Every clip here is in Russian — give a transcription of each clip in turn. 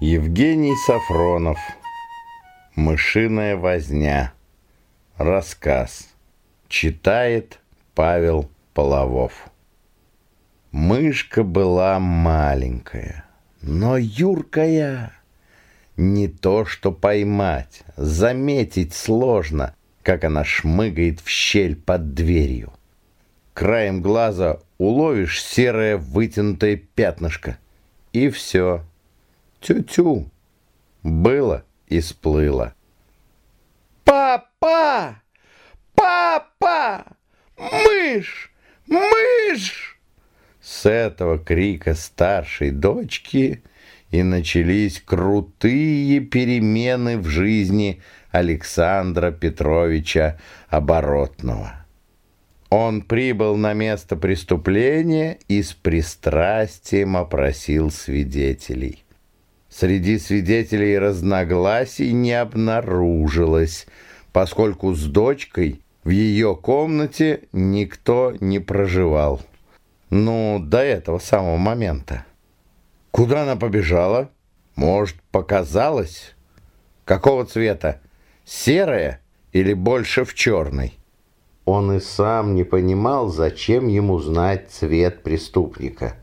Евгений Сафронов. Мышиная возня. Рассказ. Читает Павел Половов. Мышка была маленькая, но юркая. Не то что поймать, заметить сложно, как она шмыгает в щель под дверью. Краем глаза уловишь серое вытянутое пятнышко. И все. Тю-тю. Было и сплыло. «Папа! Папа! Мышь! Мышь!» С этого крика старшей дочки и начались крутые перемены в жизни Александра Петровича Оборотного. Он прибыл на место преступления и с пристрастием опросил свидетелей. Среди свидетелей разногласий не обнаружилось, поскольку с дочкой в ее комнате никто не проживал. Ну, до этого самого момента. Куда она побежала? Может, показалось? Какого цвета? Серая или больше в черный? Он и сам не понимал, зачем ему знать цвет преступника.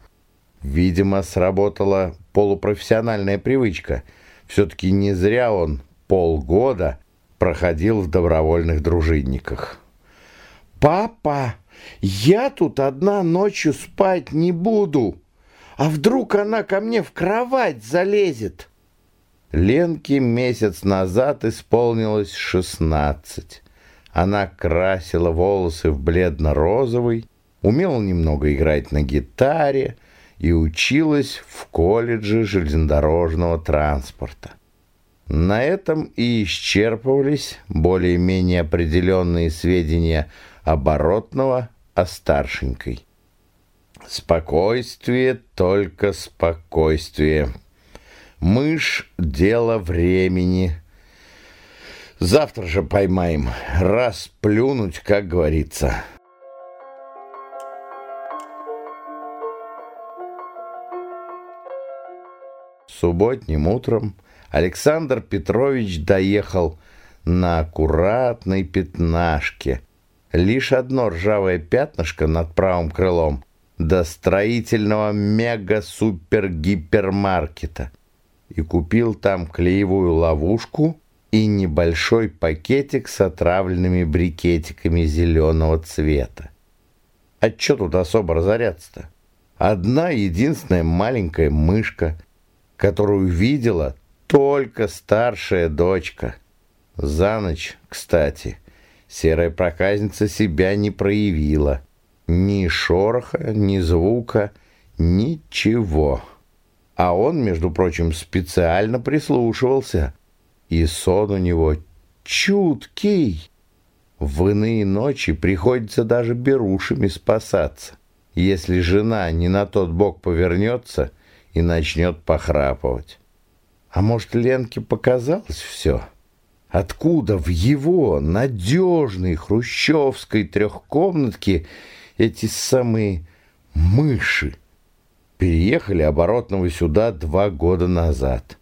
Видимо, сработала полупрофессиональная привычка. Все-таки не зря он полгода проходил в добровольных дружинниках. «Папа, я тут одна ночью спать не буду. А вдруг она ко мне в кровать залезет?» Ленке месяц назад исполнилось шестнадцать. Она красила волосы в бледно-розовый, умела немного играть на гитаре и училась в колледже железнодорожного транспорта. На этом и исчерпывались более-менее определенные сведения оборотного о старшенькой. Спокойствие, только спокойствие. Мышь — дело времени — Завтра же поймаем. Раз плюнуть, как говорится. Субботним утром Александр Петрович доехал на аккуратной пятнашке. Лишь одно ржавое пятнышко над правым крылом до строительного мега-супер-гипермаркета и купил там клеевую ловушку и небольшой пакетик с отравленными брикетиками зеленого цвета. А что тут особо разоряться-то? Одна единственная маленькая мышка, которую видела только старшая дочка. За ночь, кстати, серая проказница себя не проявила. Ни шороха, ни звука, ничего. А он, между прочим, специально прислушивался – и сон у него чуткий. В иные ночи приходится даже берушами спасаться, если жена не на тот бок повернется и начнет похрапывать. А может, Ленке показалось все? Откуда в его надежной хрущевской трехкомнатке эти самые мыши? Переехали оборотного сюда два года назад.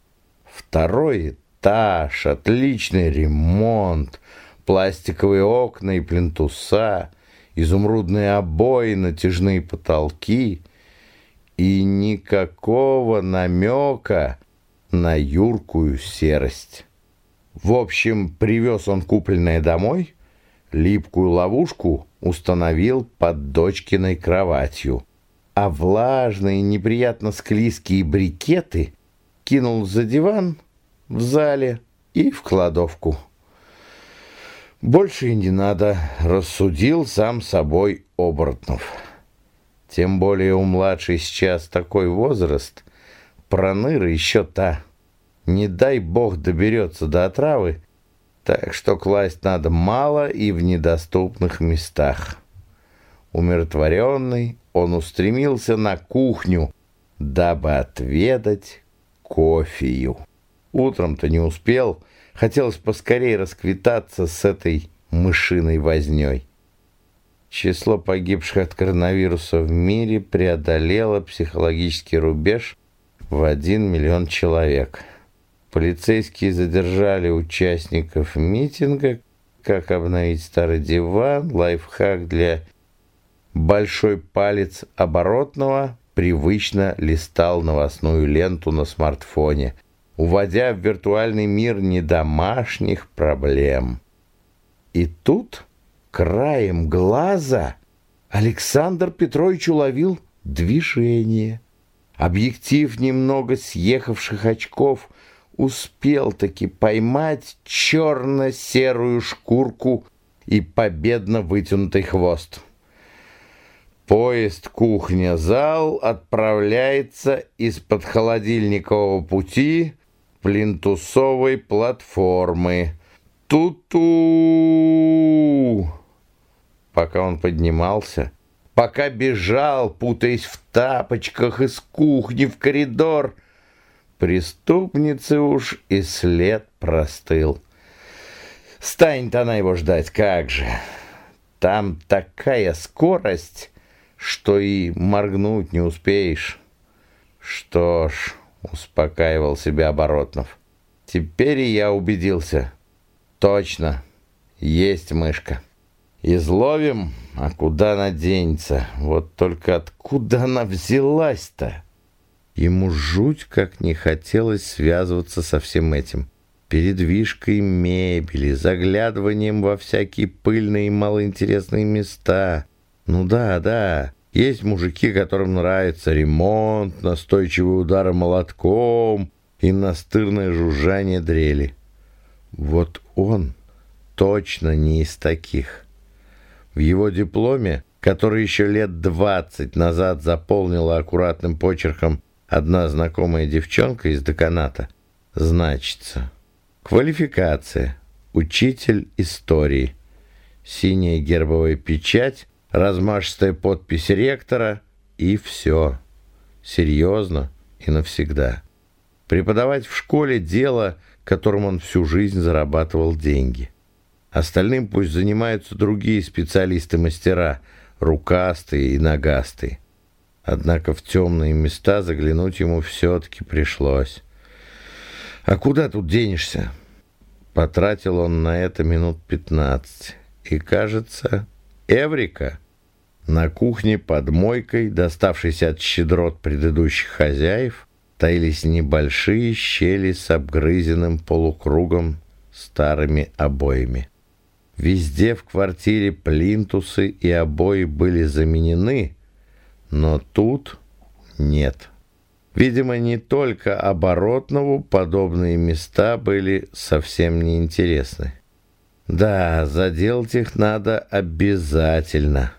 Второй этаж, отличный ремонт, пластиковые окна и плинтуса, изумрудные обои, натяжные потолки и никакого намека на юркую серость. В общем, привез он купленное домой, липкую ловушку установил под дочкиной кроватью, а влажные, неприятно склизкие брикеты кинул за диван в зале и в кладовку. Больше и не надо, рассудил сам собой Оборотнов. Тем более у младшей сейчас такой возраст, проныра еще та. Не дай бог доберется до отравы, так что класть надо мало и в недоступных местах. Умиротворенный, он устремился на кухню, дабы отведать кофею. Утром-то не успел. Хотелось поскорее расквитаться с этой мышиной вознёй. Число погибших от коронавируса в мире преодолело психологический рубеж в один миллион человек. Полицейские задержали участников митинга, как обновить старый диван, лайфхак для большой палец оборотного привычно листал новостную ленту на смартфоне, уводя в виртуальный мир недомашних проблем. И тут, краем глаза, Александр Петрович уловил движение. Объектив немного съехавших очков успел таки поймать черно-серую шкурку и победно вытянутый хвост. Поезд кухня-зал отправляется из-под холодильникового пути плинтусовой платформы. Ту-ту! Пока он поднимался, пока бежал, путаясь в тапочках из кухни в коридор, преступницы уж и след простыл. Станет она его ждать, как же! Там такая скорость, что и моргнуть не успеешь. Что ж, успокаивал себя Оборотнов, теперь я убедился. Точно, есть мышка. Изловим, а куда она денется? Вот только откуда она взялась-то? Ему жуть как не хотелось связываться со всем этим. Передвижкой мебели, заглядыванием во всякие пыльные и малоинтересные места. Ну да, да, есть мужики, которым нравится ремонт, настойчивый удар молотком и настырное жужжание дрели. Вот он точно не из таких. В его дипломе, который еще лет двадцать назад заполнила аккуратным почерком одна знакомая девчонка из деканата, значится квалификация, учитель истории, синяя гербовая печать, размашистая подпись ректора и все. Серьезно и навсегда. Преподавать в школе дело, которым он всю жизнь зарабатывал деньги. Остальным пусть занимаются другие специалисты-мастера, рукастые и ногастые. Однако в темные места заглянуть ему все-таки пришлось. А куда тут денешься? Потратил он на это минут пятнадцать. И, кажется, Эврика на кухне под мойкой, доставшейся от щедрот предыдущих хозяев, таились небольшие щели с обгрызенным полукругом старыми обоями. Везде в квартире плинтусы и обои были заменены, но тут нет. Видимо, не только оборотному подобные места были совсем неинтересны. Да, заделать их надо обязательно.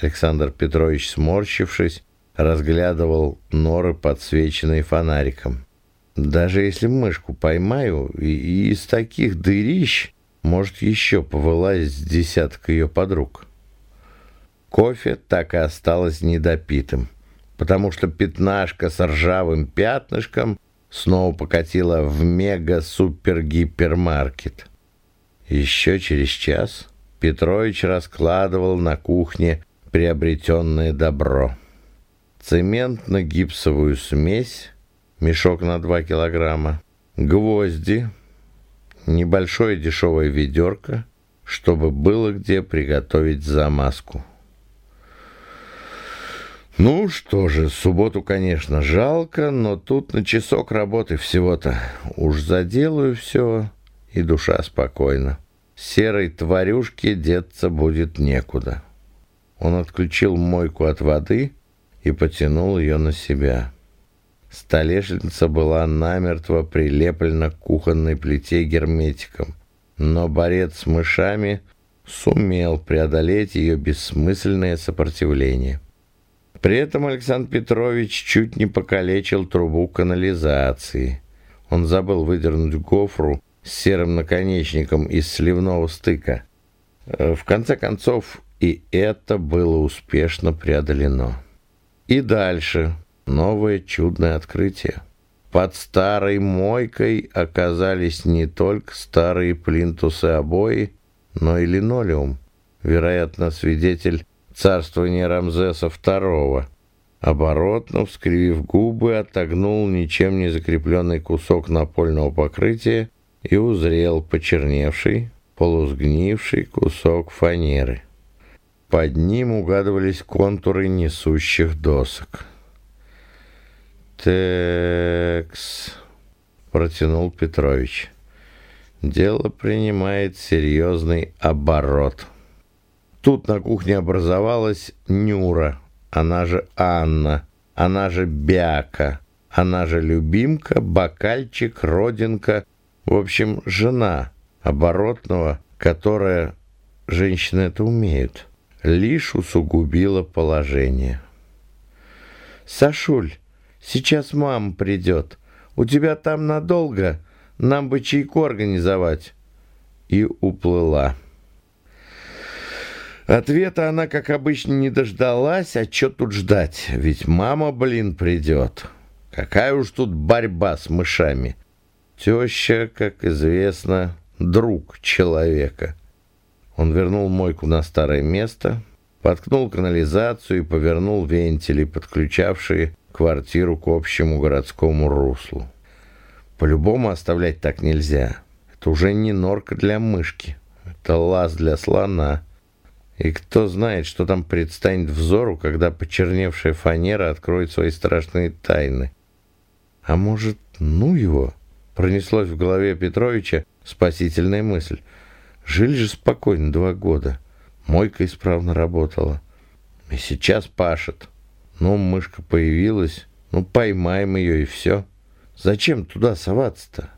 Александр Петрович, сморщившись, разглядывал норы, подсвеченные фонариком. Даже если мышку поймаю, и из таких дырищ может, еще повылазить десяток ее подруг. Кофе так и осталось недопитым, потому что пятнашка с ржавым пятнышком снова покатила в мега-супер-гипермаркет. Еще через час Петрович раскладывал на кухне приобретенное добро. Цементно-гипсовую смесь, мешок на 2 килограмма, гвозди, небольшое дешевое ведерко, чтобы было где приготовить замазку. Ну что же, субботу, конечно, жалко, но тут на часок работы всего-то. Уж заделаю все, и душа спокойна. Серой тварюшке деться будет некуда. Он отключил мойку от воды и потянул ее на себя. Столешница была намертво прилеплена к кухонной плите герметиком, но борец с мышами сумел преодолеть ее бессмысленное сопротивление. При этом Александр Петрович чуть не покалечил трубу канализации. Он забыл выдернуть гофру с серым наконечником из сливного стыка. Э, в конце концов, и это было успешно преодолено. И дальше новое чудное открытие. Под старой мойкой оказались не только старые плинтусы обои, но и линолеум, вероятно, свидетель царствования Рамзеса II. Оборотно, вскривив губы, отогнул ничем не закрепленный кусок напольного покрытия и узрел почерневший, полусгнивший кусок фанеры. Под ним угадывались контуры несущих досок. «Текс», — протянул Петрович. «Дело принимает серьезный оборот». Тут на кухне образовалась Нюра, она же Анна, она же Бяка, она же Любимка, Бакальчик, Родинка, в общем, жена оборотного, которая, женщины это умеют, лишь усугубила положение. «Сашуль, сейчас мама придет. У тебя там надолго, нам бы чайку организовать». И уплыла. Ответа она, как обычно, не дождалась, а что тут ждать? Ведь мама, блин, придет. Какая уж тут борьба с мышами. Теща, как известно, друг человека. Он вернул мойку на старое место, подкнул канализацию и повернул вентили, подключавшие квартиру к общему городскому руслу. По-любому оставлять так нельзя. Это уже не норка для мышки. Это лаз для слона. И кто знает, что там предстанет взору, когда почерневшая фанера откроет свои страшные тайны. А может, ну его? Пронеслось в голове Петровича спасительная мысль. Жили же спокойно два года. Мойка исправно работала. И сейчас пашет. Ну, мышка появилась. Ну, поймаем ее и все. Зачем туда соваться-то?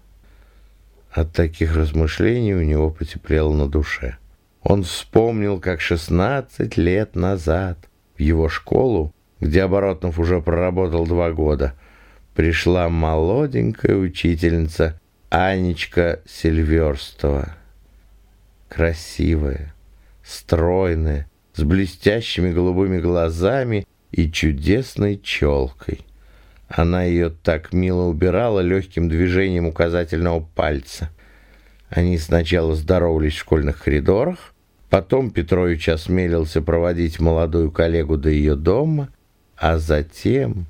От таких размышлений у него потеплело на душе. Он вспомнил, как 16 лет назад в его школу, где Оборотнов уже проработал два года, пришла молоденькая учительница Анечка Сильверстова. Красивая, стройная, с блестящими голубыми глазами и чудесной челкой. Она ее так мило убирала легким движением указательного пальца. Они сначала здоровались в школьных коридорах, потом Петрович осмелился проводить молодую коллегу до ее дома, а затем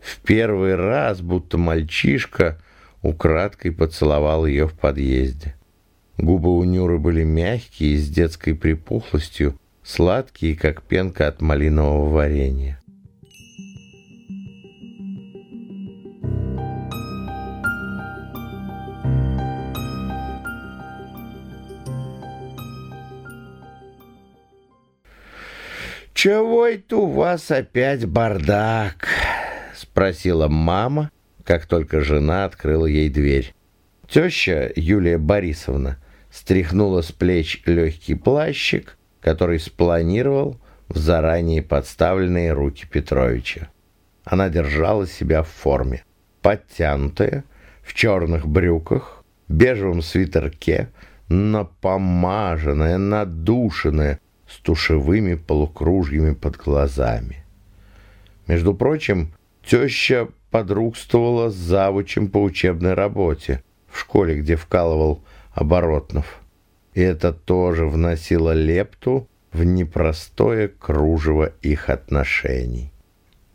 в первый раз, будто мальчишка, украдкой поцеловал ее в подъезде. Губы у Нюры были мягкие, с детской припухлостью, сладкие, как пенка от малинового варенья. «Чего это у вас опять бардак?» — спросила мама, как только жена открыла ей дверь. Теща Юлия Борисовна стряхнула с плеч легкий плащик, который спланировал в заранее подставленные руки Петровича. Она держала себя в форме, подтянутая, в черных брюках, бежевом свитерке, напомаженная, надушенная, с тушевыми полукружьями под глазами. Между прочим, теща подругствовала с завучем по учебной работе в школе, где вкалывал Оборотнов. И это тоже вносило лепту в непростое кружево их отношений.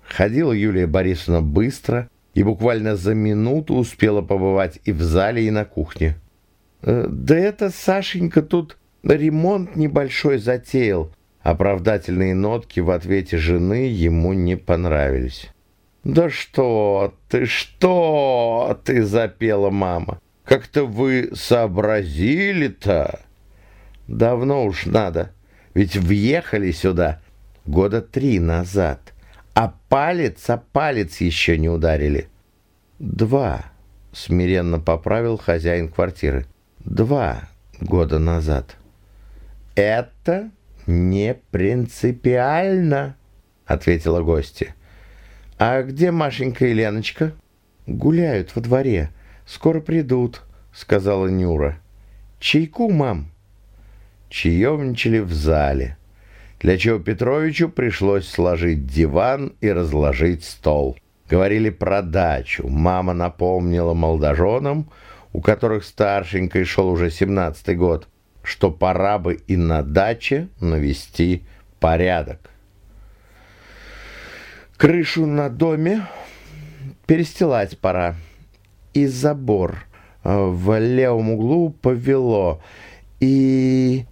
Ходила Юлия Борисовна быстро и буквально за минуту успела побывать и в зале, и на кухне. «Э, «Да это Сашенька тут ремонт небольшой затеял». Оправдательные нотки в ответе жены ему не понравились. «Да что ты, что ты!» — запела мама. «Как-то вы сообразили-то!» «Давно уж надо, ведь въехали сюда года три назад, а палец о палец еще не ударили». «Два», — смиренно поправил хозяин квартиры. «Два года назад». «Это не принципиально», — ответила гостья. «А где Машенька и Леночка?» «Гуляют во дворе. Скоро придут», — сказала Нюра. «Чайку, мам?» Чаевничали в зале, для чего Петровичу пришлось сложить диван и разложить стол. Говорили про дачу. Мама напомнила молодоженам, у которых старшенькой шел уже семнадцатый год, что пора бы и на даче навести порядок. Крышу на доме перестилать пора. И забор э, в левом углу повело. И...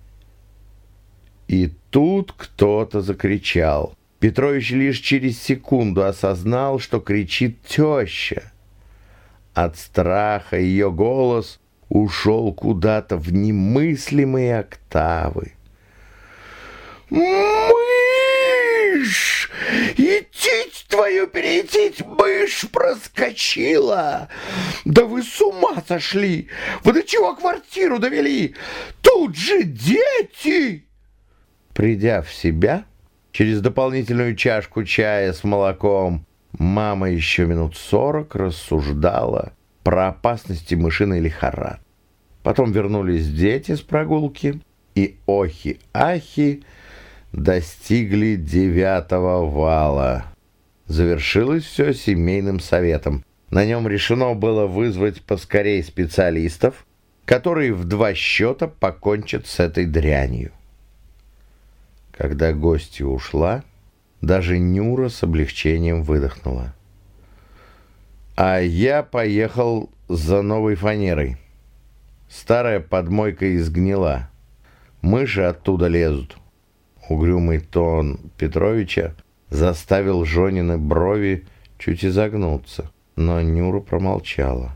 И тут кто-то закричал. Петрович лишь через секунду осознал, что кричит теща. От страха ее голос ушел куда-то в немыслимые октавы. «Мышь! Идтить твою перейти, мышь проскочила! Да вы с ума сошли! Вы до чего квартиру довели? Тут же дети!» Придя в себя, через дополнительную чашку чая с молоком, мама еще минут сорок рассуждала про опасности мышиной лихорадки. Потом вернулись дети с прогулки, и охи-ахи достигли девятого вала. Завершилось все семейным советом. На нем решено было вызвать поскорей специалистов, которые в два счета покончат с этой дрянью. Когда гостья ушла, даже Нюра с облегчением выдохнула. А я поехал за новой фанерой. Старая подмойка изгнила. Мыши оттуда лезут. Угрюмый тон Петровича заставил Жонины брови чуть изогнуться, но Нюра промолчала.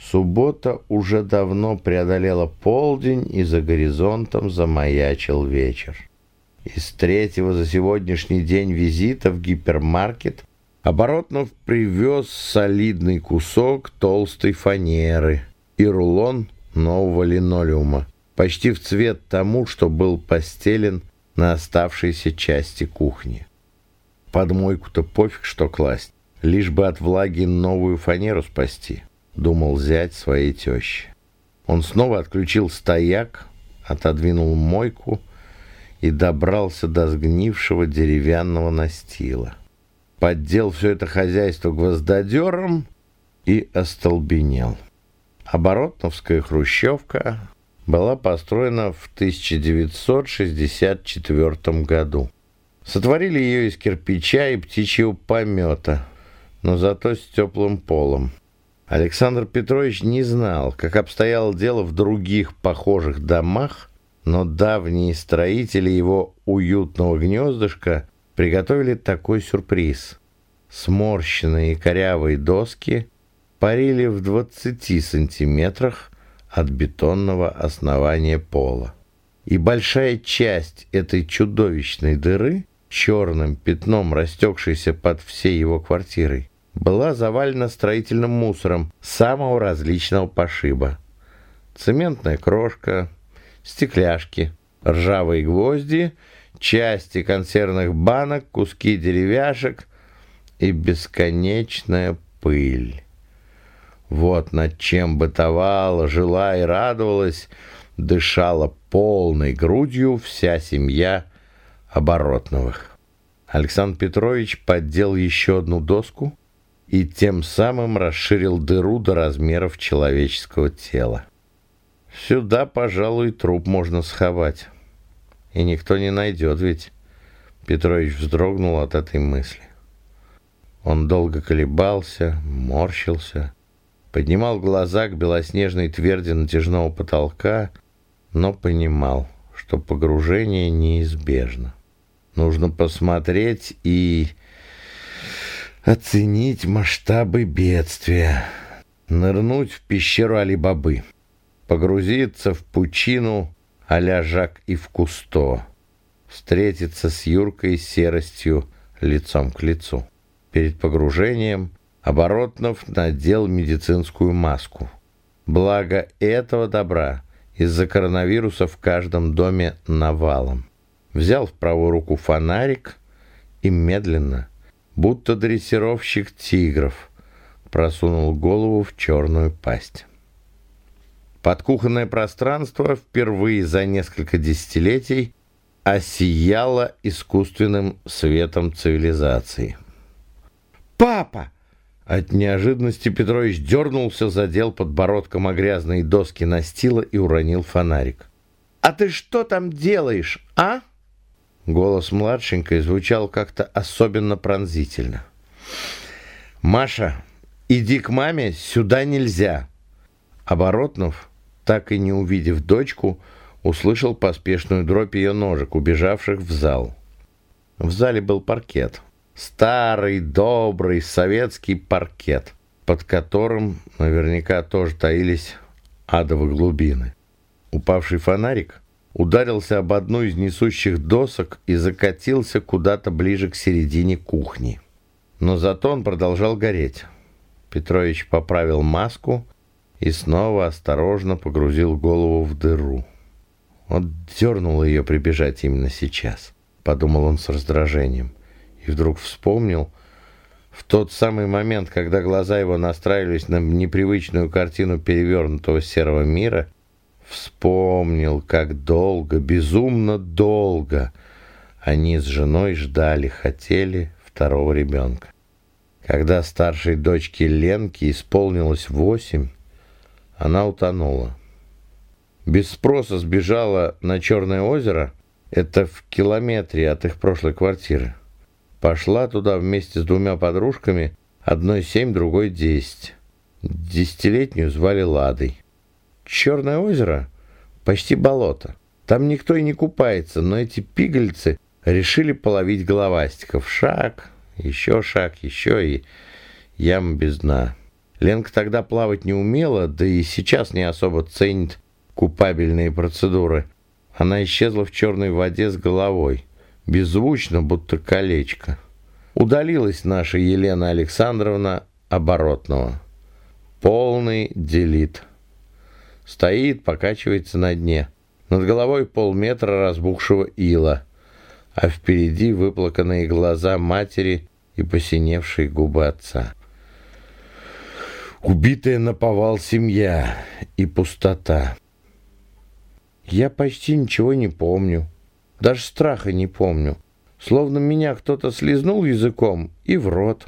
Суббота уже давно преодолела полдень, и за горизонтом замаячил вечер. Из третьего за сегодняшний день визита в гипермаркет Оборотнов привез солидный кусок толстой фанеры и рулон нового линолеума, почти в цвет тому, что был постелен на оставшейся части кухни. Под мойку-то пофиг, что класть, лишь бы от влаги новую фанеру спасти, думал зять своей тещи. Он снова отключил стояк, отодвинул мойку и добрался до сгнившего деревянного настила. Поддел все это хозяйство гвоздодером и остолбенел. Оборотновская хрущевка была построена в 1964 году. Сотворили ее из кирпича и птичьего помета, но зато с теплым полом. Александр Петрович не знал, как обстояло дело в других похожих домах, но давние строители его уютного гнездышка приготовили такой сюрприз. Сморщенные корявые доски парили в 20 сантиметрах от бетонного основания пола. И большая часть этой чудовищной дыры, черным пятном растекшейся под всей его квартирой, была завалена строительным мусором самого различного пошиба. Цементная крошка, стекляшки, ржавые гвозди, части консервных банок, куски деревяшек и бесконечная пыль. Вот над чем бытовала, жила и радовалась, дышала полной грудью вся семья Оборотновых. Александр Петрович поддел еще одну доску и тем самым расширил дыру до размеров человеческого тела. Сюда, пожалуй, труп можно сховать. И никто не найдет ведь. Петрович вздрогнул от этой мысли. Он долго колебался, морщился, поднимал глаза к белоснежной тверди натяжного потолка, но понимал, что погружение неизбежно. Нужно посмотреть и оценить масштабы бедствия, нырнуть в пещеру Али-Бабы, погрузиться в пучину а-ля Жак и в Кусто, встретиться с Юркой серостью лицом к лицу. Перед погружением Оборотнов надел медицинскую маску. Благо этого добра из-за коронавируса в каждом доме навалом. Взял в правую руку фонарик и медленно, будто дрессировщик тигров, просунул голову в черную пасть. Подкухонное пространство впервые за несколько десятилетий осияло искусственным светом цивилизации. «Папа!» От неожиданности Петрович дернулся, задел подбородком о грязные доски настила и уронил фонарик. «А ты что там делаешь, а?» Голос младшенькой звучал как-то особенно пронзительно. «Маша, иди к маме, сюда нельзя!» Оборотнов, так и не увидев дочку, услышал поспешную дробь ее ножек, убежавших в зал. В зале был паркет. Старый, добрый, советский паркет, под которым наверняка тоже таились адовые глубины. Упавший фонарик ударился об одну из несущих досок и закатился куда-то ближе к середине кухни. Но зато он продолжал гореть. Петрович поправил маску и снова осторожно погрузил голову в дыру. Вот дернуло ее прибежать именно сейчас, подумал он с раздражением. И вдруг вспомнил, в тот самый момент, когда глаза его настраивались на непривычную картину перевернутого серого мира, вспомнил, как долго, безумно долго они с женой ждали, хотели второго ребенка. Когда старшей дочке Ленке исполнилось восемь, она утонула без спроса сбежала на Черное озеро, это в километре от их прошлой квартиры. Пошла туда вместе с двумя подружками, одной семь, другой десять. Десятилетнюю звали Ладой. Черное озеро почти болото. Там никто и не купается, но эти пигольцы решили половить головастиков. Шаг, еще шаг, еще и яма без дна. Ленка тогда плавать не умела, да и сейчас не особо ценит купабельные процедуры, она исчезла в черной воде с головой, беззвучно, будто колечко. Удалилась наша Елена Александровна Оборотного. Полный делит. Стоит, покачивается на дне. Над головой полметра разбухшего ила, а впереди выплаканные глаза матери и посиневшие губы отца. Убитая наповал семья и пустота. Я почти ничего не помню. Даже страха не помню. Словно меня кто-то слезнул языком и в рот.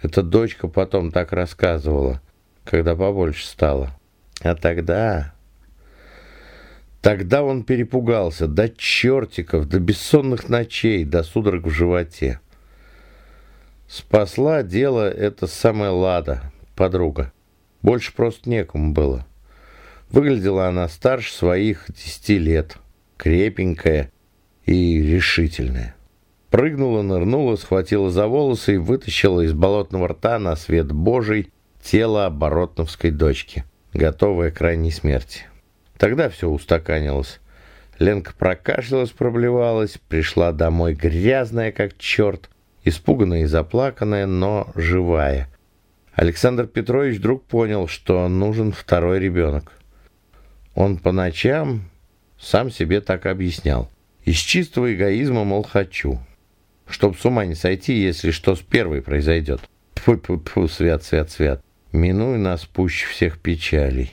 Эта дочка потом так рассказывала, когда побольше стало. А тогда... Тогда он перепугался до чертиков, до бессонных ночей, до судорог в животе. Спасла дело эта самая Лада, подруга. Больше просто некому было. Выглядела она старше своих десяти лет, крепенькая и решительная. Прыгнула, нырнула, схватила за волосы и вытащила из болотного рта на свет Божий тело оборотновской дочки, готовое к крайней смерти. Тогда все устаканилось. Ленка прокашлялась, проблевалась, пришла домой грязная, как черт, испуганная и заплаканная, но живая. Александр Петрович вдруг понял, что нужен второй ребенок. Он по ночам сам себе так объяснял. Из чистого эгоизма, мол, хочу. Чтоб с ума не сойти, если что с первой произойдет. Тьфу-тьфу-тьфу, свят, свят, свят. Минуй нас пуще всех печалей.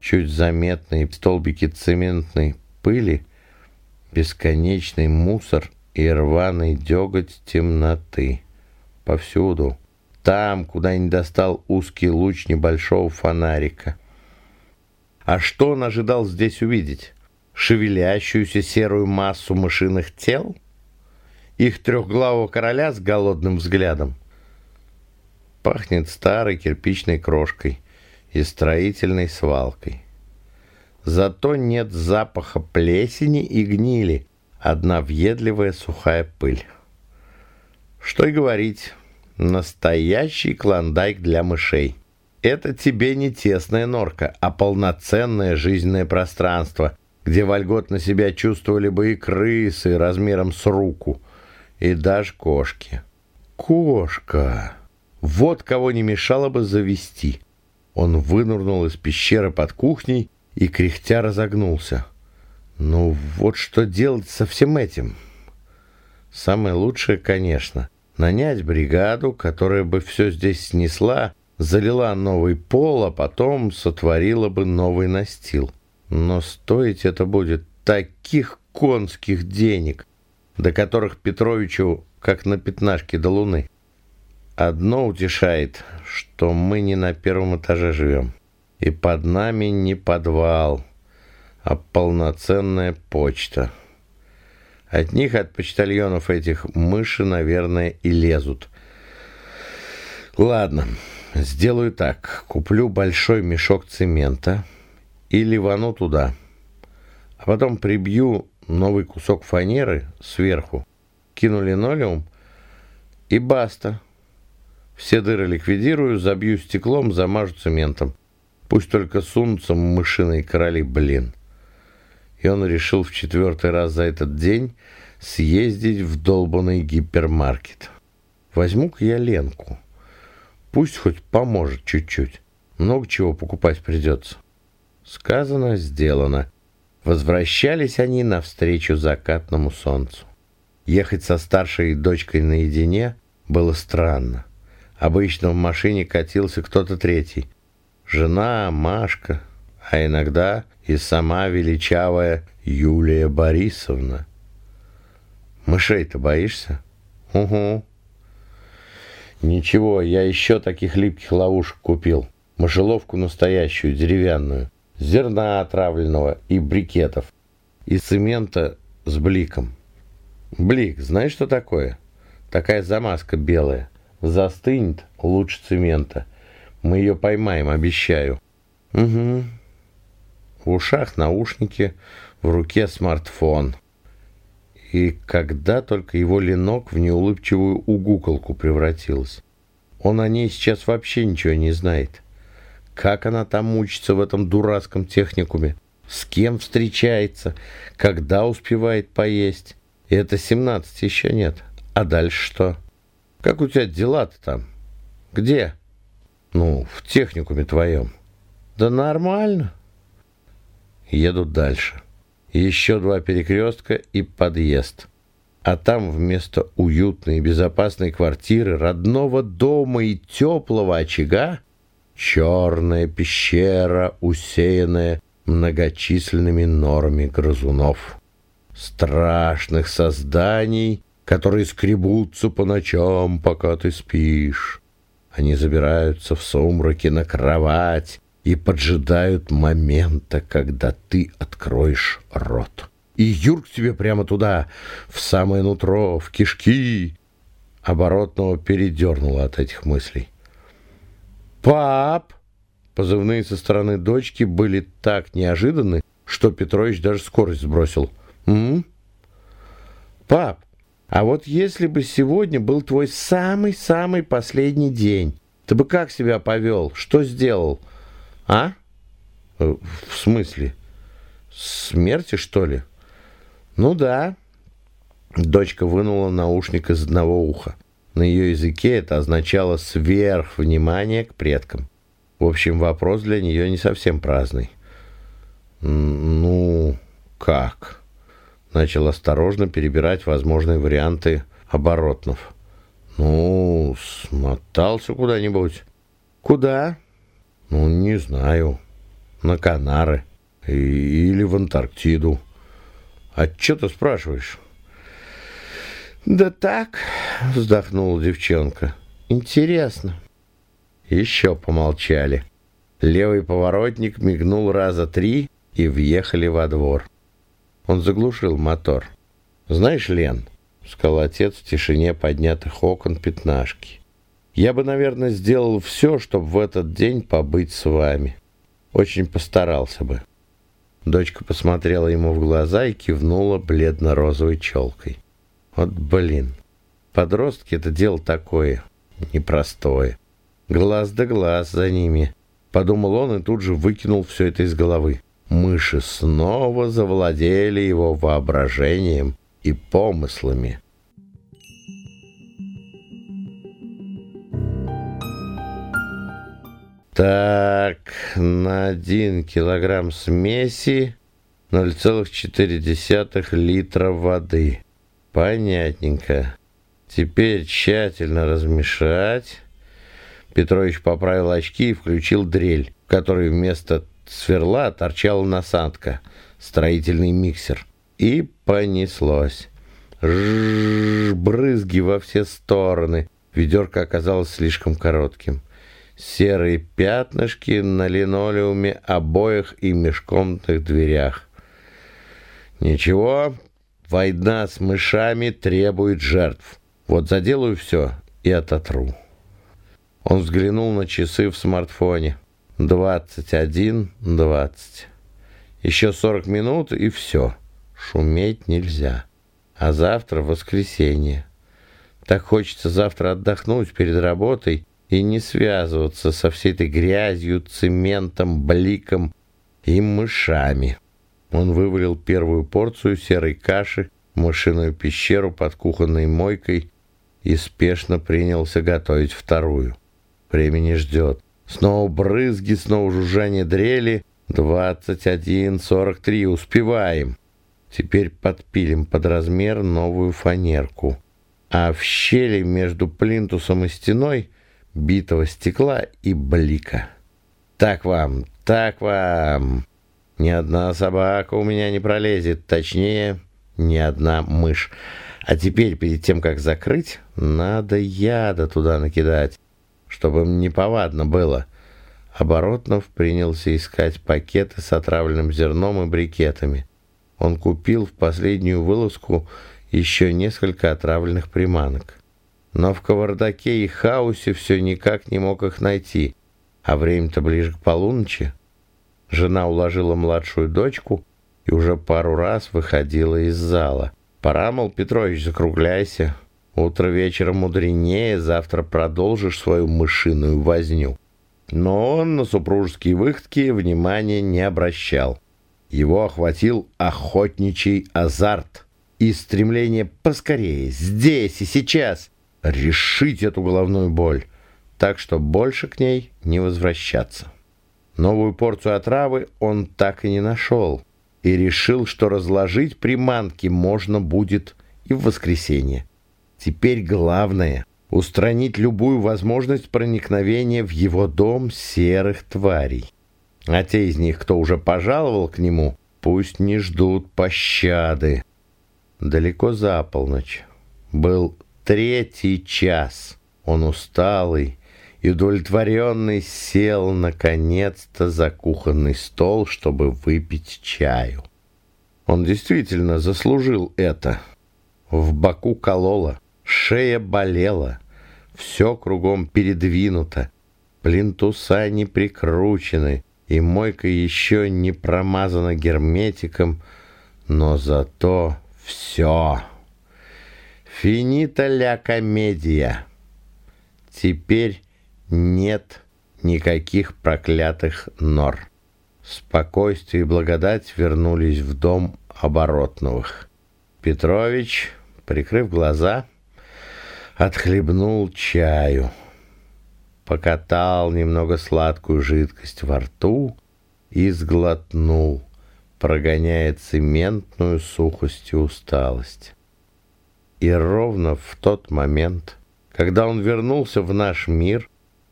Чуть заметные столбики цементной пыли, бесконечный мусор и рваный деготь темноты повсюду. Там, куда не достал узкий луч небольшого фонарика. А что он ожидал здесь увидеть? Шевелящуюся серую массу мышиных тел? Их трехглавого короля с голодным взглядом? Пахнет старой кирпичной крошкой и строительной свалкой. Зато нет запаха плесени и гнили, одна въедливая сухая пыль. Что и говорить, настоящий клондайк для мышей. Это тебе не тесная норка, а полноценное жизненное пространство, где вольготно себя чувствовали бы и крысы размером с руку, и даже кошки. Кошка! Вот кого не мешало бы завести. Он вынырнул из пещеры под кухней и кряхтя разогнулся. Ну вот что делать со всем этим? Самое лучшее, конечно, нанять бригаду, которая бы все здесь снесла, залила новый пол, а потом сотворила бы новый настил. Но стоить это будет таких конских денег, до которых Петровичу как на пятнашке до луны. Одно утешает, что мы не на первом этаже живем. И под нами не подвал, а полноценная почта. От них, от почтальонов этих, мыши, наверное, и лезут. Ладно, сделаю так. Куплю большой мешок цемента и ливану туда. А потом прибью новый кусок фанеры сверху, кину линолеум и баста. Все дыры ликвидирую, забью стеклом, замажу цементом. Пусть только сунутся мышиные короли, блин. И он решил в четвертый раз за этот день съездить в долбанный гипермаркет. Возьму-ка я Ленку. Пусть хоть поможет чуть-чуть. Много чего покупать придется. Сказано, сделано. Возвращались они навстречу закатному солнцу. Ехать со старшей дочкой наедине было странно. Обычно в машине катился кто-то третий. Жена, Машка, а иногда и сама величавая Юлия Борисовна. Мышей-то боишься? Угу. Ничего, я еще таких липких ловушек купил. Мышеловку настоящую, деревянную зерна отравленного и брикетов, и цемента с бликом. Блик, знаешь, что такое? Такая замазка белая. Застынет лучше цемента. Мы ее поймаем, обещаю. Угу. В ушах наушники, в руке смартфон. И когда только его ленок в неулыбчивую угуколку превратился. Он о ней сейчас вообще ничего не знает. Как она там учится в этом дурацком техникуме? С кем встречается? Когда успевает поесть? И это 17 еще нет. А дальше что? Как у тебя дела-то там? Где? Ну, в техникуме твоем. Да нормально. Едут дальше. Еще два перекрестка и подъезд. А там вместо уютной и безопасной квартиры, родного дома и теплого очага черная пещера, усеянная многочисленными норами грызунов. Страшных созданий, которые скребутся по ночам, пока ты спишь. Они забираются в сумраке на кровать и поджидают момента, когда ты откроешь рот. И юрк тебе прямо туда, в самое нутро, в кишки. Оборотного передернуло от этих мыслей. «Пап!» Позывные со стороны дочки были так неожиданны, что Петрович даже скорость сбросил. «М? Пап, а вот если бы сегодня был твой самый-самый последний день, ты бы как себя повел? Что сделал? А? Э, в смысле? Смерти, что ли? Ну да. Дочка вынула наушник из одного уха. На ее языке это означало сверхвнимание к предкам. В общем, вопрос для нее не совсем праздный. «Ну, как?» Начал осторожно перебирать возможные варианты оборотнов. «Ну, смотался куда-нибудь». «Куда?» «Ну, не знаю. На Канары. Или в Антарктиду. А что ты спрашиваешь?» «Да так», — вздохнула девчонка. «Интересно». Еще помолчали. Левый поворотник мигнул раза три и въехали во двор. Он заглушил мотор. «Знаешь, Лен», — сказал отец в тишине поднятых окон пятнашки, «я бы, наверное, сделал все, чтобы в этот день побыть с вами. Очень постарался бы». Дочка посмотрела ему в глаза и кивнула бледно-розовой челкой. Вот блин. Подростки это дело такое непростое. Глаз да глаз за ними. Подумал он и тут же выкинул все это из головы. Мыши снова завладели его воображением и помыслами. Так, на один килограмм смеси 0,4 литра воды. Понятненько. Теперь тщательно размешать. Петрович поправил очки и включил дрель, в которой вместо сверла торчала насадка, строительный миксер. И понеслось. Жжж, брызги во все стороны. Ведерко оказалось слишком коротким. Серые пятнышки на линолеуме обоих и межкомнатных дверях. Ничего, война с мышами требует жертв. Вот заделаю все и ототру. Он взглянул на часы в смартфоне. Двадцать один, двадцать. Еще сорок минут и все. Шуметь нельзя. А завтра воскресенье. Так хочется завтра отдохнуть перед работой и не связываться со всей этой грязью, цементом, бликом и мышами. Он вывалил первую порцию серой каши в мышиную пещеру под кухонной мойкой и спешно принялся готовить вторую. Времени ждет. Снова брызги, снова жужжание дрели. Двадцать один, сорок три. Успеваем. Теперь подпилим под размер новую фанерку. А в щели между плинтусом и стеной битого стекла и блика. Так вам, так вам. Ни одна собака у меня не пролезет. Точнее, ни одна мышь. А теперь, перед тем, как закрыть, надо яда туда накидать чтобы им неповадно было. Оборотнов принялся искать пакеты с отравленным зерном и брикетами. Он купил в последнюю вылазку еще несколько отравленных приманок. Но в кавардаке и хаосе все никак не мог их найти, а время-то ближе к полуночи. Жена уложила младшую дочку и уже пару раз выходила из зала. «Пора, мол, Петрович, закругляйся, Утро вечера мудренее, завтра продолжишь свою мышиную возню. Но он на супружеские выходки внимания не обращал. Его охватил охотничий азарт и стремление поскорее, здесь и сейчас, решить эту головную боль, так что больше к ней не возвращаться. Новую порцию отравы он так и не нашел и решил, что разложить приманки можно будет и в воскресенье. Теперь главное — устранить любую возможность проникновения в его дом серых тварей. А те из них, кто уже пожаловал к нему, пусть не ждут пощады. Далеко за полночь. Был третий час. Он усталый и удовлетворенный сел наконец-то за кухонный стол, чтобы выпить чаю. Он действительно заслужил это. В боку кололо. Шея болела, все кругом передвинуто, плинтуса не прикручены, и мойка еще не промазана герметиком, но зато все. Финита ля комедия. Теперь нет никаких проклятых нор. Спокойствие и благодать вернулись в дом оборотновых. Петрович, прикрыв глаза, отхлебнул чаю, покатал немного сладкую жидкость во рту и сглотнул, прогоняя цементную сухость и усталость. И ровно в тот момент, когда он вернулся в наш мир,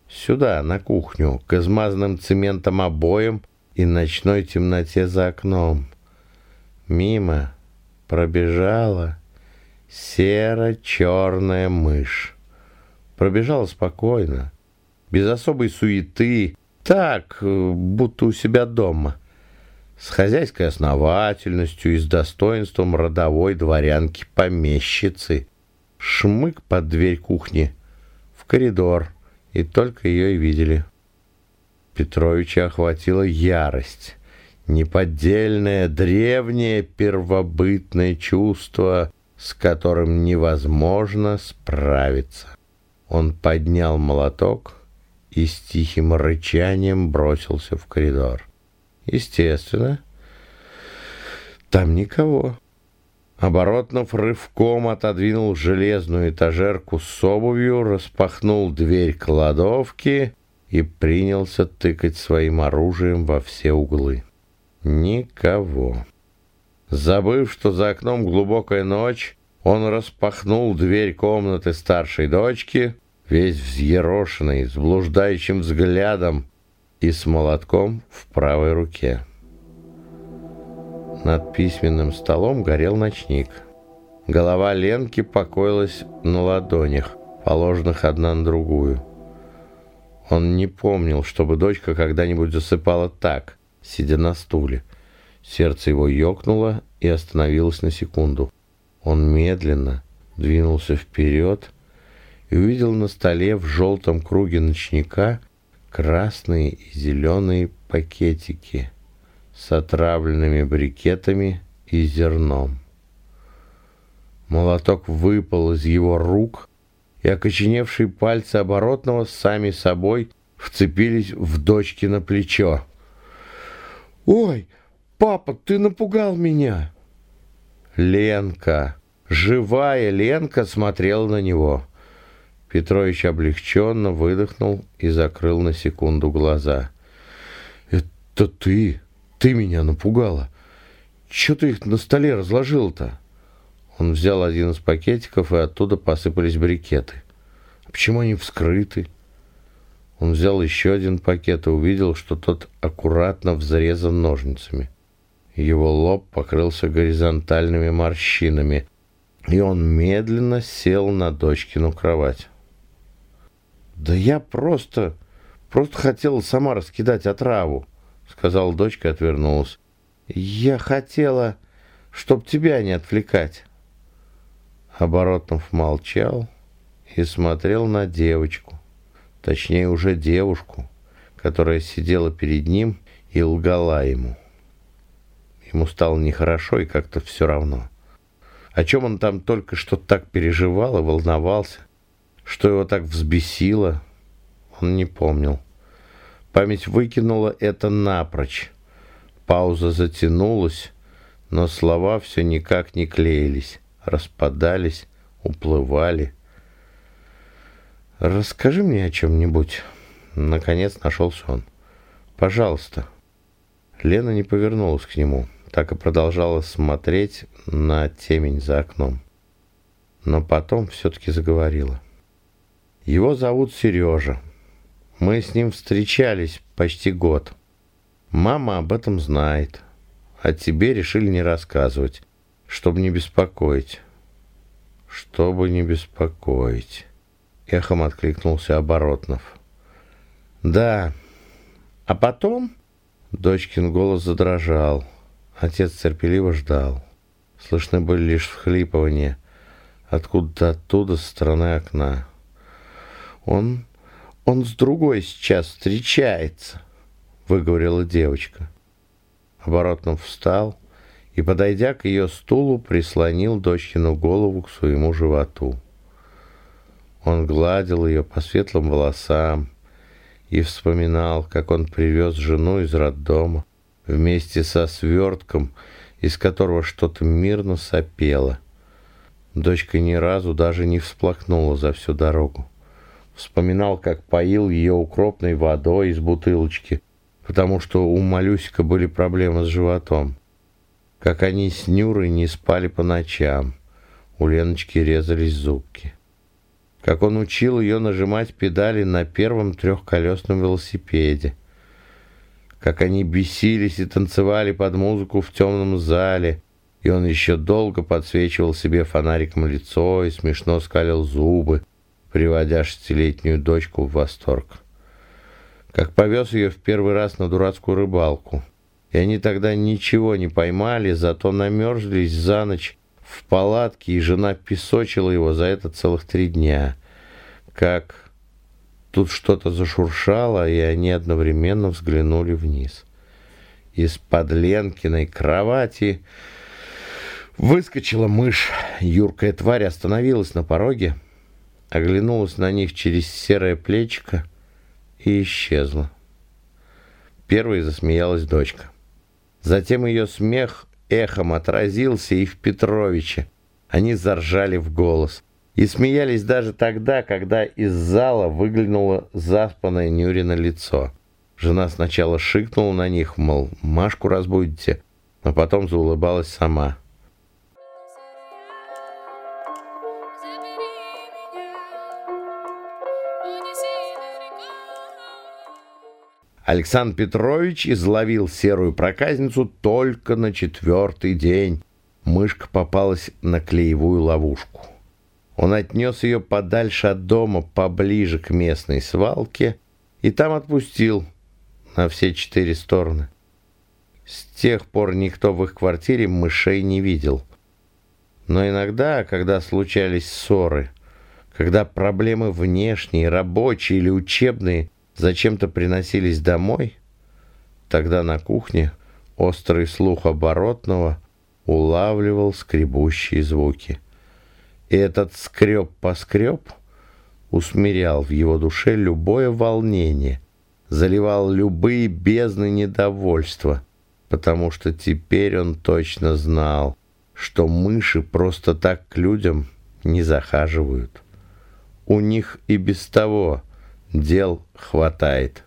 сюда, на кухню, к измазанным цементом обоям и ночной темноте за окном, мимо пробежала серо-черная мышь. Пробежала спокойно, без особой суеты, так, будто у себя дома, с хозяйской основательностью и с достоинством родовой дворянки-помещицы. Шмык под дверь кухни, в коридор, и только ее и видели. Петровича охватила ярость, неподдельное, древнее, первобытное чувство — с которым невозможно справиться. Он поднял молоток и с тихим рычанием бросился в коридор. Естественно, там никого. Оборотнов рывком отодвинул железную этажерку с обувью, распахнул дверь кладовки и принялся тыкать своим оружием во все углы. Никого. Забыв, что за окном глубокая ночь, он распахнул дверь комнаты старшей дочки, весь взъерошенный, с блуждающим взглядом и с молотком в правой руке. Над письменным столом горел ночник. Голова Ленки покоилась на ладонях. положенных одна на другую. Он не помнил, чтобы дочка когда-нибудь засыпала так, сидя на стуле. Сердце его ёкнуло и остановилось на секунду. Он медленно двинулся вперед и увидел на столе в желтом круге ночника красные и зеленые пакетики с отравленными брикетами и зерном. Молоток выпал из его рук, и окоченевшие пальцы оборотного сами собой вцепились в дочки на плечо. «Ой, папа, ты напугал меня!» Ленка, живая Ленка смотрела на него. Петрович облегченно выдохнул и закрыл на секунду глаза. «Это ты? Ты меня напугала? Чего ты их на столе разложил-то?» Он взял один из пакетиков, и оттуда посыпались брикеты. А почему они вскрыты? Он взял еще один пакет и увидел, что тот аккуратно взрезан ножницами. Его лоб покрылся горизонтальными морщинами, и он медленно сел на дочкину кровать. «Да я просто, просто хотела сама раскидать отраву», — сказала дочка и отвернулась. «Я хотела, чтоб тебя не отвлекать». Оборотнов молчал и смотрел на девочку, точнее уже девушку, которая сидела перед ним и лгала ему. Ему стало нехорошо и как-то все равно. О чем он там только что так переживал и волновался, что его так взбесило, он не помнил. Память выкинула это напрочь. Пауза затянулась, но слова все никак не клеились распадались, уплывали. «Расскажи мне о чем-нибудь». Наконец нашелся он. «Пожалуйста». Лена не повернулась к нему, так и продолжала смотреть на темень за окном. Но потом все-таки заговорила. «Его зовут Сережа. Мы с ним встречались почти год. Мама об этом знает, а тебе решили не рассказывать чтобы не беспокоить. Чтобы не беспокоить. Эхом откликнулся Оборотнов. Да. А потом... Дочкин голос задрожал. Отец терпеливо ждал. Слышны были лишь всхлипывания. Откуда-то оттуда, со стороны окна. Он... он с другой сейчас встречается, выговорила девочка. Оборотнов встал и, подойдя к ее стулу, прислонил дочкину голову к своему животу. Он гладил ее по светлым волосам и вспоминал, как он привез жену из роддома вместе со свертком, из которого что-то мирно сопело. Дочка ни разу даже не всплакнула за всю дорогу. Вспоминал, как поил ее укропной водой из бутылочки, потому что у Малюсика были проблемы с животом как они с Нюрой не спали по ночам. У Леночки резались зубки. Как он учил ее нажимать педали на первом трехколесном велосипеде. Как они бесились и танцевали под музыку в темном зале, и он еще долго подсвечивал себе фонариком лицо и смешно скалил зубы, приводя шестилетнюю дочку в восторг. Как повез ее в первый раз на дурацкую рыбалку — и они тогда ничего не поймали, зато намерзлись за ночь в палатке, и жена песочила его за это целых три дня. Как тут что-то зашуршало, и они одновременно взглянули вниз. Из-под Ленкиной кровати выскочила мышь. Юркая тварь остановилась на пороге, оглянулась на них через серое плечико и исчезла. Первой засмеялась дочка. Затем ее смех эхом отразился и в Петровиче. Они заржали в голос. И смеялись даже тогда, когда из зала выглянуло заспанное Нюрина лицо. Жена сначала шикнула на них, мол, Машку разбудите, а потом заулыбалась сама. Александр Петрович изловил серую проказницу только на четвертый день. Мышка попалась на клеевую ловушку. Он отнес ее подальше от дома, поближе к местной свалке, и там отпустил на все четыре стороны. С тех пор никто в их квартире мышей не видел. Но иногда, когда случались ссоры, когда проблемы внешние, рабочие или учебные зачем-то приносились домой, тогда на кухне острый слух оборотного улавливал скребущие звуки. И этот скреб-поскреб усмирял в его душе любое волнение, заливал любые бездны недовольства, потому что теперь он точно знал, что мыши просто так к людям не захаживают. У них и без того дел хватает.